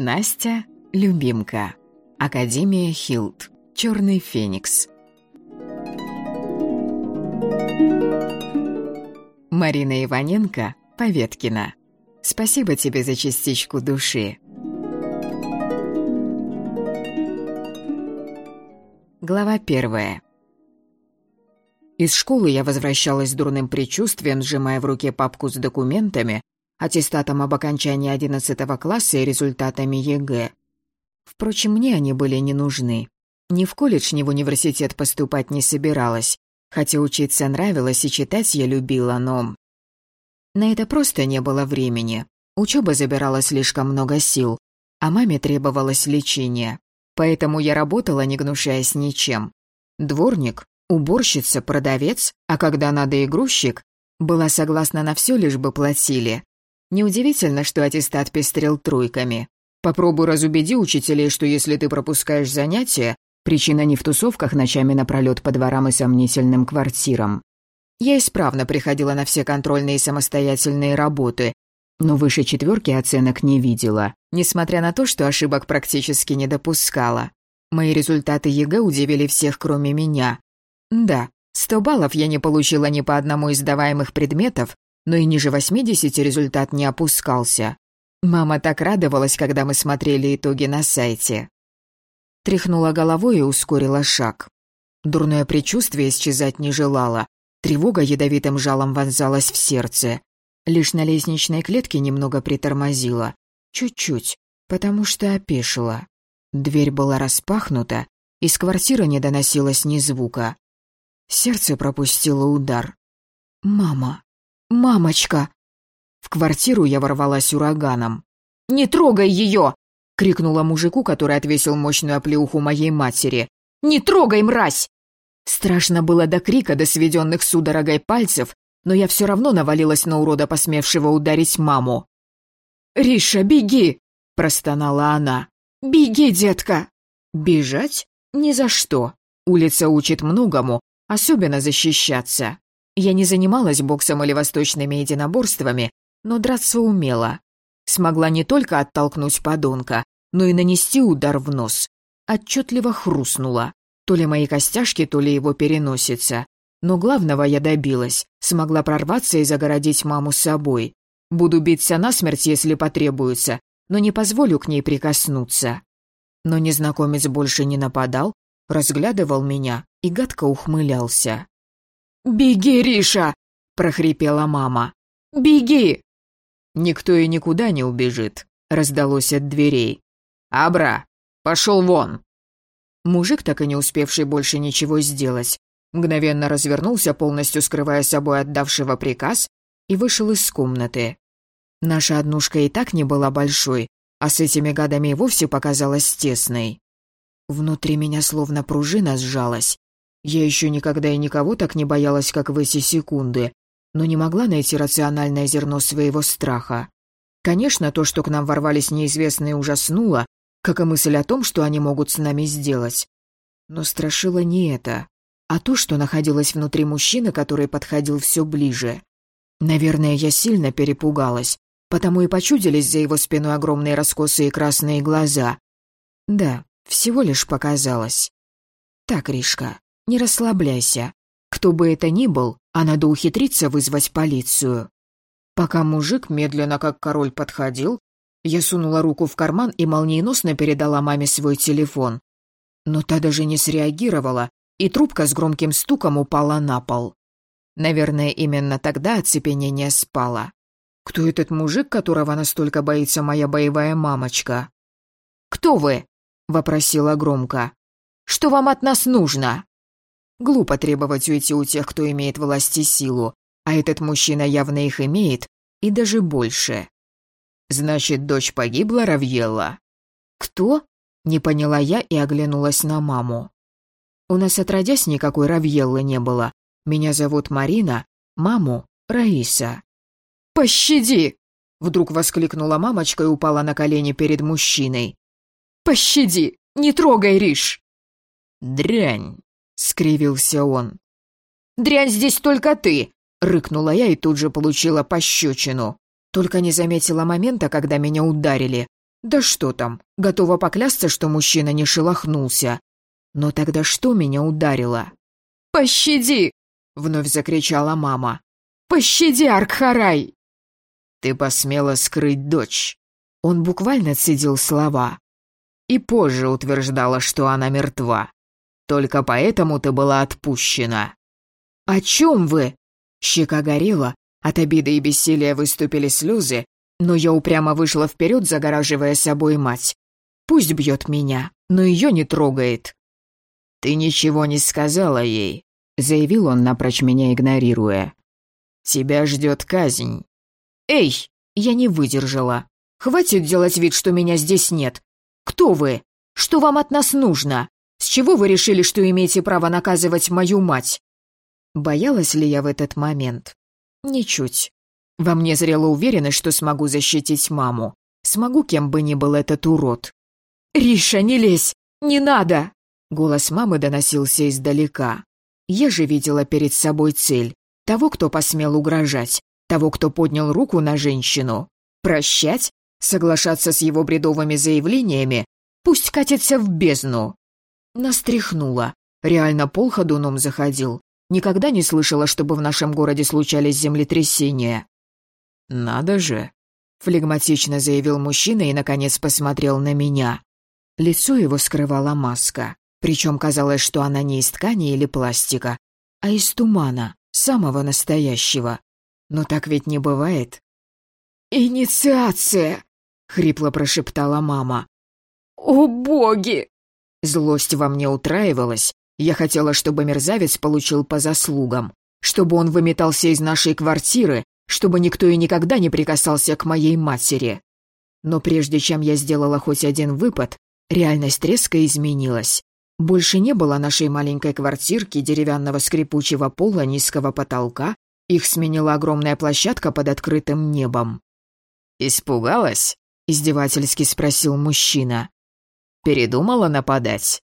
Настя – любимка. Академия Хилт. Черный феникс. Марина Иваненко, Поветкина. Спасибо тебе за частичку души. Глава первая. Из школы я возвращалась с дурным предчувствием, сжимая в руке папку с документами, аттестатом об окончании 11 класса и результатами ЕГЭ. Впрочем, мне они были не нужны. Ни в колледж, ни в университет поступать не собиралась, хотя учиться нравилось и читать я любила, но... На это просто не было времени. Учеба забирала слишком много сил, а маме требовалось лечение. Поэтому я работала, не гнушаясь ничем. Дворник, уборщица, продавец, а когда надо и грузчик, была согласна на все, лишь бы платили. Неудивительно, что аттестат пестрел тройками. Попробуй разубеди учителей, что если ты пропускаешь занятия, причина не в тусовках ночами напролёт по дворам и сомнительным квартирам. Я исправно приходила на все контрольные и самостоятельные работы, но выше четверки оценок не видела, несмотря на то, что ошибок практически не допускала. Мои результаты ЕГЭ удивили всех, кроме меня. Да, 100 баллов я не получила ни по одному из сдаваемых предметов, но и ниже 80 результат не опускался. Мама так радовалась, когда мы смотрели итоги на сайте. Тряхнула головой и ускорила шаг. Дурное предчувствие исчезать не желало. Тревога ядовитым жалом вонзалась в сердце. Лишь на лестничной клетке немного притормозила. Чуть-чуть, потому что опешила. Дверь была распахнута, из квартиры не доносилось ни звука. Сердце пропустило удар. «Мама! Мамочка!» В квартиру я ворвалась ураганом. «Не трогай ее!» — крикнула мужику, который отвесил мощную оплеуху моей матери. «Не трогай, мразь!» Страшно было до крика, до сведенных судорогой пальцев, но я все равно навалилась на урода, посмевшего ударить маму. «Риша, беги!» — простонала она. «Беги, детка!» «Бежать? Ни за что. Улица учит многому, особенно защищаться. Я не занималась боксом или восточными единоборствами, но драться умела. Смогла не только оттолкнуть подонка, но и нанести удар в нос. Отчетливо хрустнула. То ли мои костяшки, то ли его переносица. Но главного я добилась. Смогла прорваться и загородить маму собой. Буду биться насмерть, если потребуется, но не позволю к ней прикоснуться. Но незнакомец больше не нападал, разглядывал меня и гадко ухмылялся. «Беги, Риша!» — прохрипела мама. «Беги!» «Никто и никуда не убежит», — раздалось от дверей. «Абра, пошел вон!» Мужик, так и не успевший больше ничего сделать, мгновенно развернулся, полностью скрывая собой отдавшего приказ, и вышел из комнаты. Наша однушка и так не была большой, а с этими гадами и вовсе показалась тесной. Внутри меня словно пружина сжалась. Я еще никогда и никого так не боялась, как в эти секунды, но не могла найти рациональное зерно своего страха. Конечно, то, что к нам ворвались неизвестные, ужаснуло, как и мысль о том, что они могут с нами сделать. Но страшило не это, а то, что находилось внутри мужчины, который подходил все ближе. Наверное, я сильно перепугалась, потому и почудились за его спиной огромные раскосые красные глаза. Да, всего лишь показалось. Так, Ришка, не расслабляйся. Кто бы это ни был, а надо ухитриться вызвать полицию. Пока мужик медленно, как король, подходил, я сунула руку в карман и молниеносно передала маме свой телефон. Но та даже не среагировала, и трубка с громким стуком упала на пол. Наверное, именно тогда оцепенение спало. Кто этот мужик, которого настолько боится моя боевая мамочка? «Кто вы?» — вопросила громко. «Что вам от нас нужно?» Глупо требовать уйти у тех, кто имеет власть и силу, а этот мужчина явно их имеет, и даже больше. «Значит, дочь погибла, Равьелла?» «Кто?» — не поняла я и оглянулась на маму. «У нас отродясь никакой Равьеллы не было. Меня зовут Марина, маму — Раиса». «Пощади!» — вдруг воскликнула мамочка и упала на колени перед мужчиной. «Пощади! Не трогай, Риш!» «Дрянь!» — скривился он. «Дрянь здесь только ты!» — рыкнула я и тут же получила пощечину. Только не заметила момента, когда меня ударили. Да что там, готова поклясться, что мужчина не шелохнулся. Но тогда что меня ударило? «Пощади!» — вновь закричала мама. «Пощади, Аркхарай!» «Ты посмела скрыть дочь!» Он буквально цедил слова. И позже утверждала, что она мертва. Только поэтому ты была отпущена. «О чем вы?» Щека горела, от обиды и бессилия выступили слезы, но я упрямо вышла вперед, загораживая собой мать. Пусть бьет меня, но ее не трогает. «Ты ничего не сказала ей», — заявил он, напрочь меня игнорируя. «Тебя ждет казнь». «Эй!» — я не выдержала. «Хватит делать вид, что меня здесь нет. Кто вы? Что вам от нас нужно? Чего вы решили, что имеете право наказывать мою мать?» Боялась ли я в этот момент? Ничуть. Во мне зрела уверенность, что смогу защитить маму. Смогу, кем бы ни был этот урод. «Риша, не лезь! Не надо!» Голос мамы доносился издалека. Я же видела перед собой цель. Того, кто посмел угрожать. Того, кто поднял руку на женщину. Прощать? Соглашаться с его бредовыми заявлениями? Пусть катится в бездну. Настряхнула. Реально пол ходуном заходил. Никогда не слышала, чтобы в нашем городе случались землетрясения. «Надо же!» — флегматично заявил мужчина и, наконец, посмотрел на меня. Лицо его скрывала маска, причем казалось, что она не из ткани или пластика, а из тумана, самого настоящего. Но так ведь не бывает. «Инициация!» — хрипло прошептала мама. «О, боги!» Злость во мне утраивалась. Я хотела, чтобы мерзавец получил по заслугам, чтобы он выметался из нашей квартиры, чтобы никто и никогда не прикасался к моей матери. Но прежде чем я сделала хоть один выпад, реальность резко изменилась. Больше не было нашей маленькой квартирки, деревянного скрипучего пола, низкого потолка. Их сменила огромная площадка под открытым небом. «Испугалась?» — издевательски спросил мужчина. «Передумала нападать?»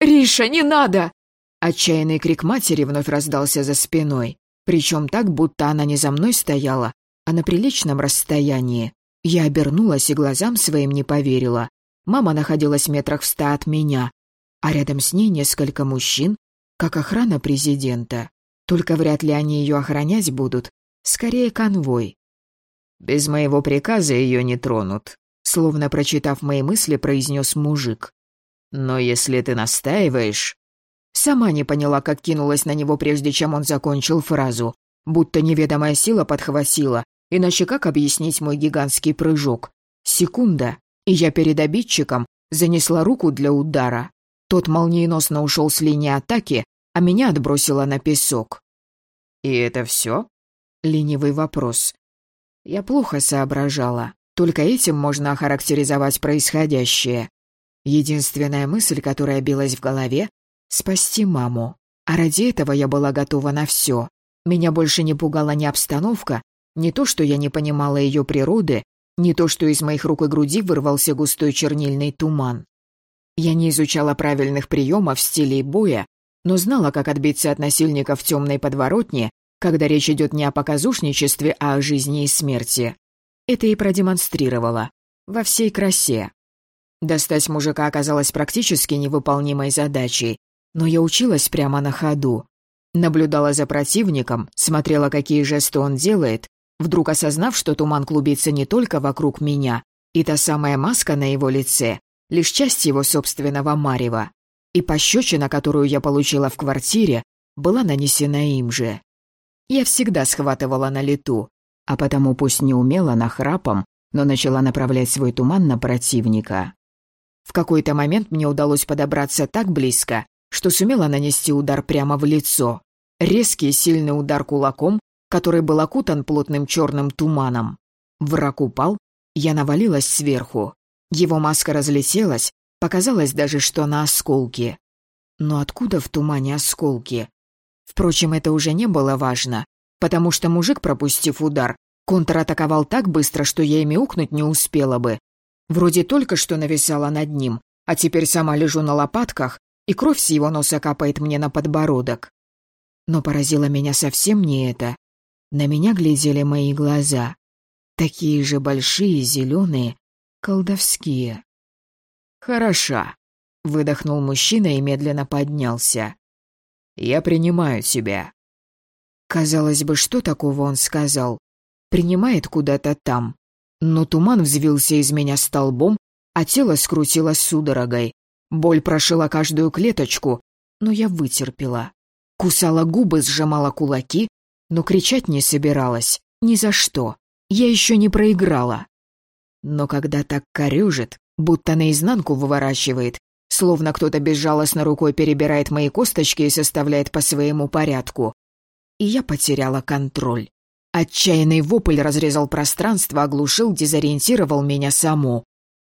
«Риша, не надо!» Отчаянный крик матери вновь раздался за спиной. Причем так, будто она не за мной стояла, а на приличном расстоянии. Я обернулась и глазам своим не поверила. Мама находилась метрах в ста от меня, а рядом с ней несколько мужчин, как охрана президента. Только вряд ли они ее охранять будут, скорее конвой. «Без моего приказа ее не тронут», словно прочитав мои мысли, произнес мужик. «Но если ты настаиваешь...» Сама не поняла, как кинулась на него, прежде чем он закончил фразу. Будто неведомая сила подхватила. Иначе как объяснить мой гигантский прыжок? Секунда, и я перед обидчиком занесла руку для удара. Тот молниеносно ушел с линии атаки, а меня отбросило на песок. «И это все?» Ленивый вопрос. Я плохо соображала. Только этим можно охарактеризовать происходящее. Единственная мысль, которая билась в голове, спасти маму. А ради этого я была готова на все. Меня больше не пугала ни обстановка, ни то, что я не понимала ее природы, ни то, что из моих рук и груди вырвался густой чернильный туман. Я не изучала правильных приемов, стилей боя, но знала, как отбиться от насильника в темной подворотне, когда речь идет не о показушничестве, а о жизни и смерти. Это и продемонстрировала. Во всей красе. Достать мужика оказалось практически невыполнимой задачей, но я училась прямо на ходу. Наблюдала за противником, смотрела, какие жесты он делает, вдруг осознав, что туман клубится не только вокруг меня, и та самая маска на его лице — лишь часть его собственного марева. И пощечина, которую я получила в квартире, была нанесена им же. Я всегда схватывала на лету, а потому пусть не умела нахрапом, но начала направлять свой туман на противника. В какой-то момент мне удалось подобраться так близко, что сумела нанести удар прямо в лицо. Резкий сильный удар кулаком, который был окутан плотным черным туманом. Враг упал, я навалилась сверху. Его маска разлетелась, показалось даже, что на осколки. Но откуда в тумане осколки? Впрочем, это уже не было важно, потому что мужик, пропустив удар, контратаковал так быстро, что я ими укнуть не успела бы. Вроде только что нависала над ним, а теперь сама лежу на лопатках, и кровь с его носа капает мне на подбородок. Но поразило меня совсем не это. На меня глядели мои глаза. Такие же большие, зеленые, колдовские. «Хороша», — выдохнул мужчина и медленно поднялся. «Я принимаю тебя». Казалось бы, что такого он сказал? Принимает куда-то там. Но туман взвился из меня столбом, а тело скрутило судорогой. Боль прошила каждую клеточку, но я вытерпела. Кусала губы, сжимала кулаки, но кричать не собиралась. Ни за что. Я еще не проиграла. Но когда так корежит, будто наизнанку выворачивает, словно кто-то безжалостно рукой перебирает мои косточки и составляет по своему порядку, и я потеряла контроль. Отчаянный вопль разрезал пространство, оглушил, дезориентировал меня саму.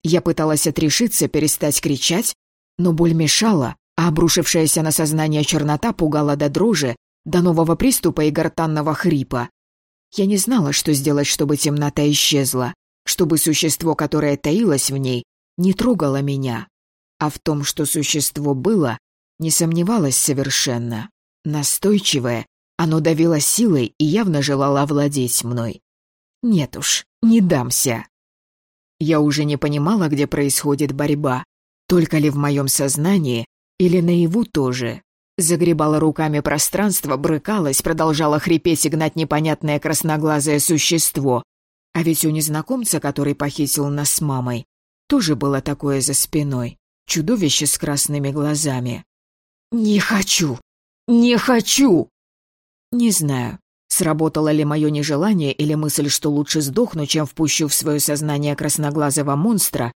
Я пыталась отрешиться, перестать кричать, но боль мешала, а обрушившаяся на сознание чернота пугала до дрожи, до нового приступа и гортанного хрипа. Я не знала, что сделать, чтобы темнота исчезла, чтобы существо, которое таилось в ней, не трогало меня. А в том, что существо было, не сомневалась совершенно. Настойчивое, оно давило силой и явно желало овладеть мной. Нет уж, не дамся. Я уже не понимала, где происходит борьба, только ли в моем сознании или наяву тоже. Загребала руками пространство, брыкалась, продолжала хрипеть и гнать непонятное красноглазое существо. А ведь у незнакомца, который похитил нас с мамой, тоже было такое за спиной. Чудовище с красными глазами. «Не хочу! Не хочу!» Не знаю, сработало ли мое нежелание или мысль, что лучше сдохну, чем впущу в свое сознание красноглазого монстра,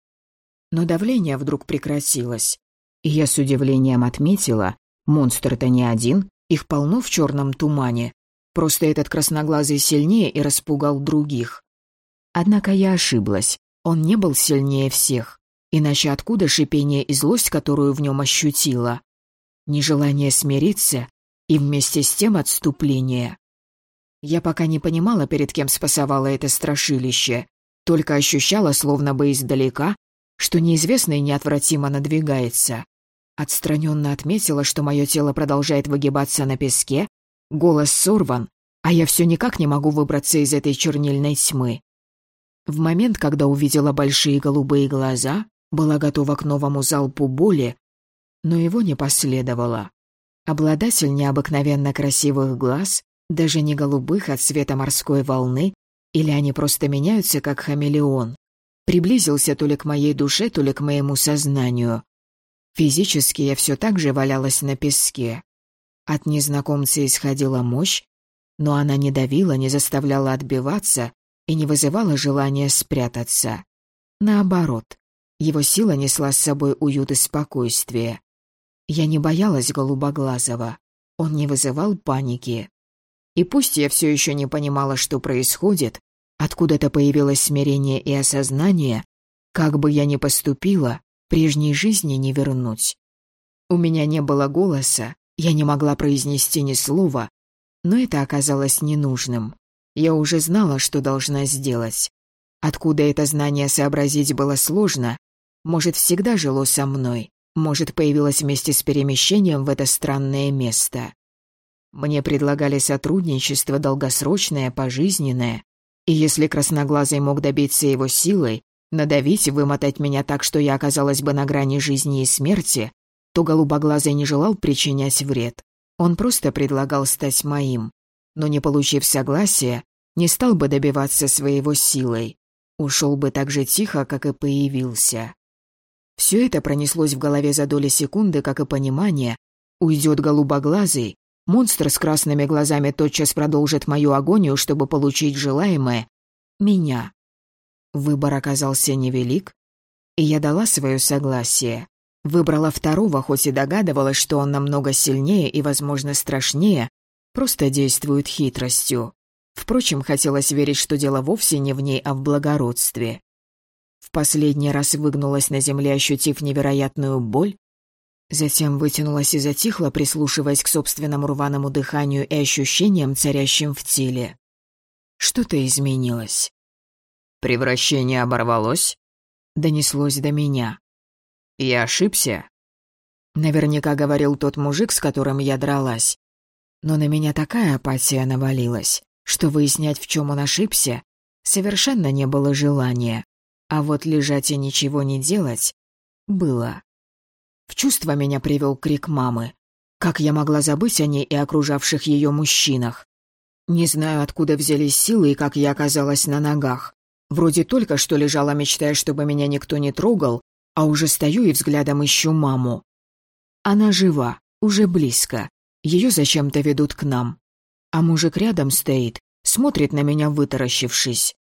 но давление вдруг прекратилось. И я с удивлением отметила, монстр-то не один, их полно в черном тумане. Просто этот красноглазый сильнее и распугал других. Однако я ошиблась, он не был сильнее всех. Иначе откуда шипение и злость, которую в нем ощутила? Нежелание смириться и вместе с тем отступление. Я пока не понимала, перед кем спасовала это страшилище, только ощущала, словно бы издалека, что неизвестное неотвратимо надвигается. Отстраненно отметила, что мое тело продолжает выгибаться на песке, голос сорван, а я все никак не могу выбраться из этой чернильной тьмы. В момент, когда увидела большие голубые глаза, была готова к новому залпу боли, но его не последовало. Обладатель необыкновенно красивых глаз, даже не голубых от цвета морской волны, или они просто меняются, как хамелеон, приблизился то ли к моей душе, то ли к моему сознанию. Физически я все так же валялась на песке. От незнакомца исходила мощь, но она не давила, не заставляла отбиваться и не вызывала желания спрятаться. Наоборот, его сила несла с собой уют и спокойствие. Я не боялась голубоглазого, он не вызывал паники. И пусть я все еще не понимала, что происходит, Откуда-то появилось смирение и осознание, как бы я ни поступила, прежней жизни не вернуть. У меня не было голоса, я не могла произнести ни слова, но это оказалось ненужным. Я уже знала, что должна сделать. Откуда это знание сообразить было сложно, может, всегда жило со мной, может, появилось вместе с перемещением в это странное место. Мне предлагали сотрудничество долгосрочное, пожизненное, и если Красноглазый мог добиться его силой, надавить и вымотать меня так, что я оказалась бы на грани жизни и смерти, то Голубоглазый не желал причинять вред. Он просто предлагал стать моим. Но не получив согласия, не стал бы добиваться своего силой. Ушел бы так же тихо, как и появился. Все это пронеслось в голове за доли секунды, как и понимание. Уйдет голубоглазый, Монстр с красными глазами тотчас продолжит мою агонию, чтобы получить желаемое — меня. Выбор оказался невелик, и я дала свое согласие. Выбрала второго, хоть и догадывалась, что он намного сильнее и, возможно, страшнее, просто действует хитростью. Впрочем, хотелось верить, что дело вовсе не в ней, а в благородстве. В последний раз выгнулась на земле, ощутив невероятную боль, Затем вытянулась и затихла, прислушиваясь к собственному рваному дыханию и ощущениям, царящим в теле. Что-то изменилось. «Превращение оборвалось?» — донеслось до меня. «Я ошибся?» Наверняка говорил тот мужик, с которым я дралась. Но на меня такая апатия навалилась, что выяснять, в чем он ошибся, совершенно не было желания. А вот лежать и ничего не делать было. В чувство меня привел крик мамы. Как я могла забыть о ней и окружавших ее мужчинах? Не знаю, откуда взялись силы и как я оказалась на ногах. Вроде только что лежала, мечтая, чтобы меня никто не трогал, а уже стою и взглядом ищу маму. Она жива, уже близко. Ее зачем-то ведут к нам. А мужик рядом стоит, смотрит на меня, вытаращившись.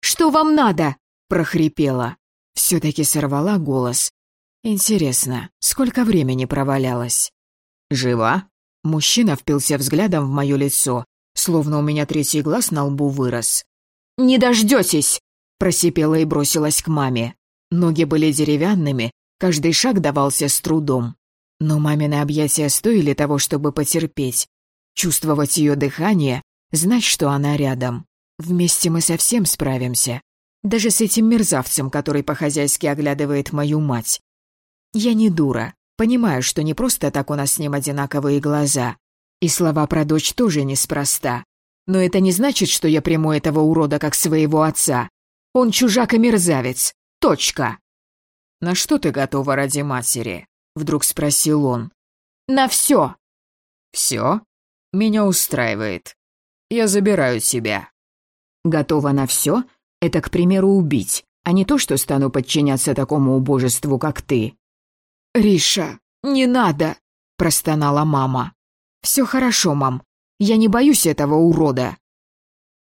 «Что вам надо?» — прохрипела. Все-таки сорвала голос. Интересно, сколько времени провалялась? «Жива?» Мужчина впился взглядом в мое лицо, словно у меня третий глаз на лбу вырос. «Не дождетесь!» — просипела и бросилась к маме. Ноги были деревянными, каждый шаг давался с трудом. Но мамины объятия стоили того, чтобы потерпеть. Чувствовать ее дыхание, знать, что она рядом. Вместе мы совсем справимся. Даже с этим мерзавцем, который по-хозяйски оглядывает мою мать. Я не дура, понимаю, что не просто так у нас с ним одинаковые глаза. И слова про дочь тоже неспроста. Но это не значит, что я приму этого урода как своего отца. Он чужак и мерзавец. Точка. «На что ты готова ради матери?» — вдруг спросил он. «На все». «Все? Меня устраивает. Я забираю тебя». «Готова на все? Это, к примеру, убить, а не то, что стану подчиняться такому убожеству, как ты». «Риша, не надо!» — простонала мама. «Все хорошо, мам. Я не боюсь этого урода».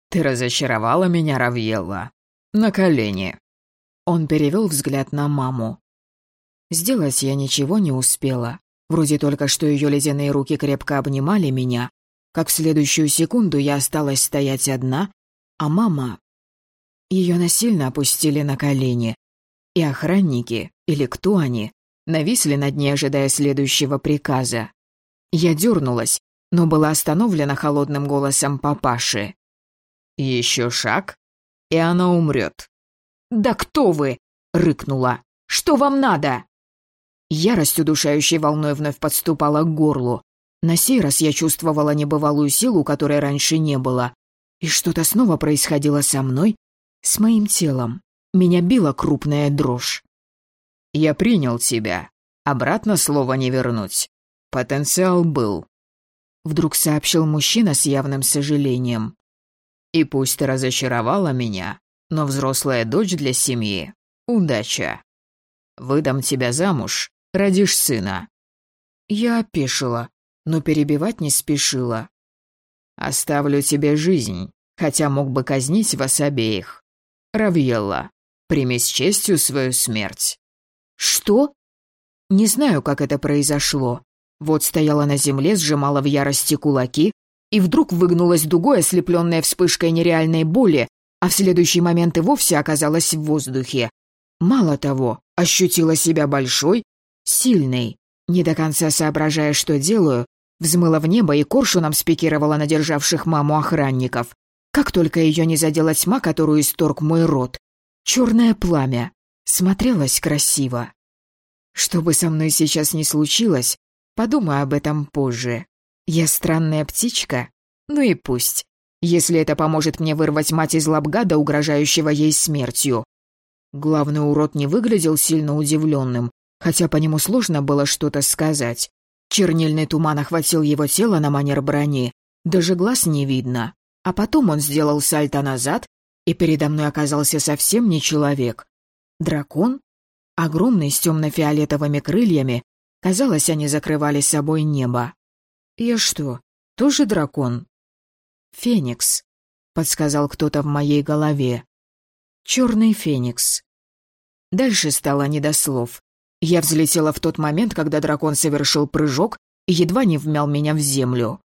«Ты разочаровала меня, Равьелла. На колени». Он перевел взгляд на маму. Сделать я ничего не успела. Вроде только что ее ледяные руки крепко обнимали меня, как в следующую секунду я осталась стоять одна, а мама... Ее насильно опустили на колени. И охранники, или кто они, нависли над ней, ожидая следующего приказа. Я дернулась, но была остановлена холодным голосом папаши. «Еще шаг, и она умрет». «Да кто вы?» — рыкнула. «Что вам надо?» Ярость удушающей волной вновь подступала к горлу. На сей раз я чувствовала небывалую силу, которой раньше не было. И что-то снова происходило со мной, с моим телом. Меня била крупная дрожь. «Я принял тебя. Обратно слова не вернуть. Потенциал был», — вдруг сообщил мужчина с явным сожалением. «И пусть ты разочаровала меня, но взрослая дочь для семьи — удача. Выдам тебя замуж, родишь сына». Я опешила, но перебивать не спешила. «Оставлю тебе жизнь, хотя мог бы казнить вас обеих. Равьелла, прими с честью свою смерть». «Что?» Не знаю, как это произошло. Вот стояла на земле, сжимала в ярости кулаки, и вдруг выгнулась дугой, ослепленная вспышкой нереальной боли, а в следующий момент и вовсе оказалась в воздухе. Мало того, ощутила себя большой, сильной. Не до конца соображая, что делаю, взмыла в небо и коршуном спикировала на державших маму охранников. Как только ее не задела тьма, которую исторг мой рот. Черное пламя. Смотрелось красиво. Что бы со мной сейчас ни случилось, подумаю об этом позже. Я странная птичка? Ну и пусть. Если это поможет мне вырвать мать из лап гада, угрожающего ей смертью. Главный урод не выглядел сильно удивленным, хотя по нему сложно было что-то сказать. Чернильный туман охватил его тело на манер брони, даже глаз не видно. А потом он сделал сальто назад, и передо мной оказался совсем не человек. Дракон? Огромный, с темно-фиолетовыми крыльями. Казалось, они закрывали собой небо. Я что, тоже дракон? Феникс, подсказал кто-то в моей голове. Черный феникс. Дальше стало не до слов. Я взлетела в тот момент, когда дракон совершил прыжок и едва не вмял меня в землю.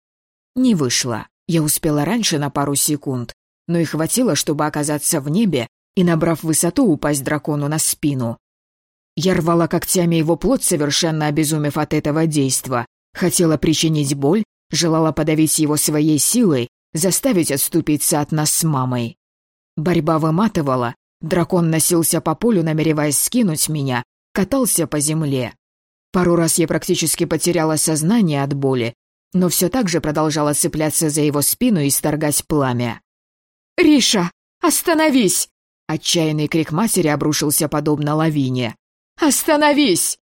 Не вышло. Я успела раньше на пару секунд, но и хватило, чтобы оказаться в небе и, набрав высоту, упасть дракону на спину. Я рвала когтями его плоть, совершенно обезумев от этого действа. Хотела причинить боль, желала подавить его своей силой, заставить отступиться от нас с мамой. Борьба выматывала, дракон носился по полю, намереваясь скинуть меня, катался по земле. Пару раз я практически потеряла сознание от боли, но все так же продолжала цепляться за его спину и сторгать пламя. «Риша, остановись!» Отчаянный крик матери обрушился подобно лавине. «Остановись!»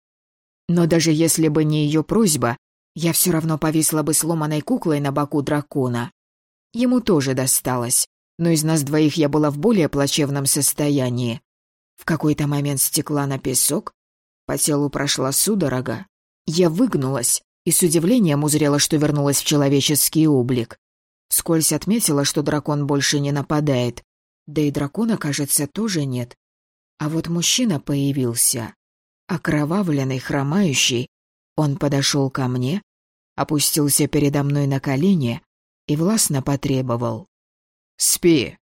Но даже если бы не ее просьба, я все равно повисла бы сломанной куклой на боку дракона. Ему тоже досталось, но из нас двоих я была в более плачевном состоянии. В какой-то момент стекла на песок, по телу прошла судорога. Я выгнулась и с удивлением узрела, что вернулась в человеческий облик. Скользь отметила, что дракон больше не нападает. Да и дракона, кажется, тоже нет. А вот мужчина появился. Окровавленный, хромающий. Он подошел ко мне, опустился передо мной на колени и властно потребовал. «Спи,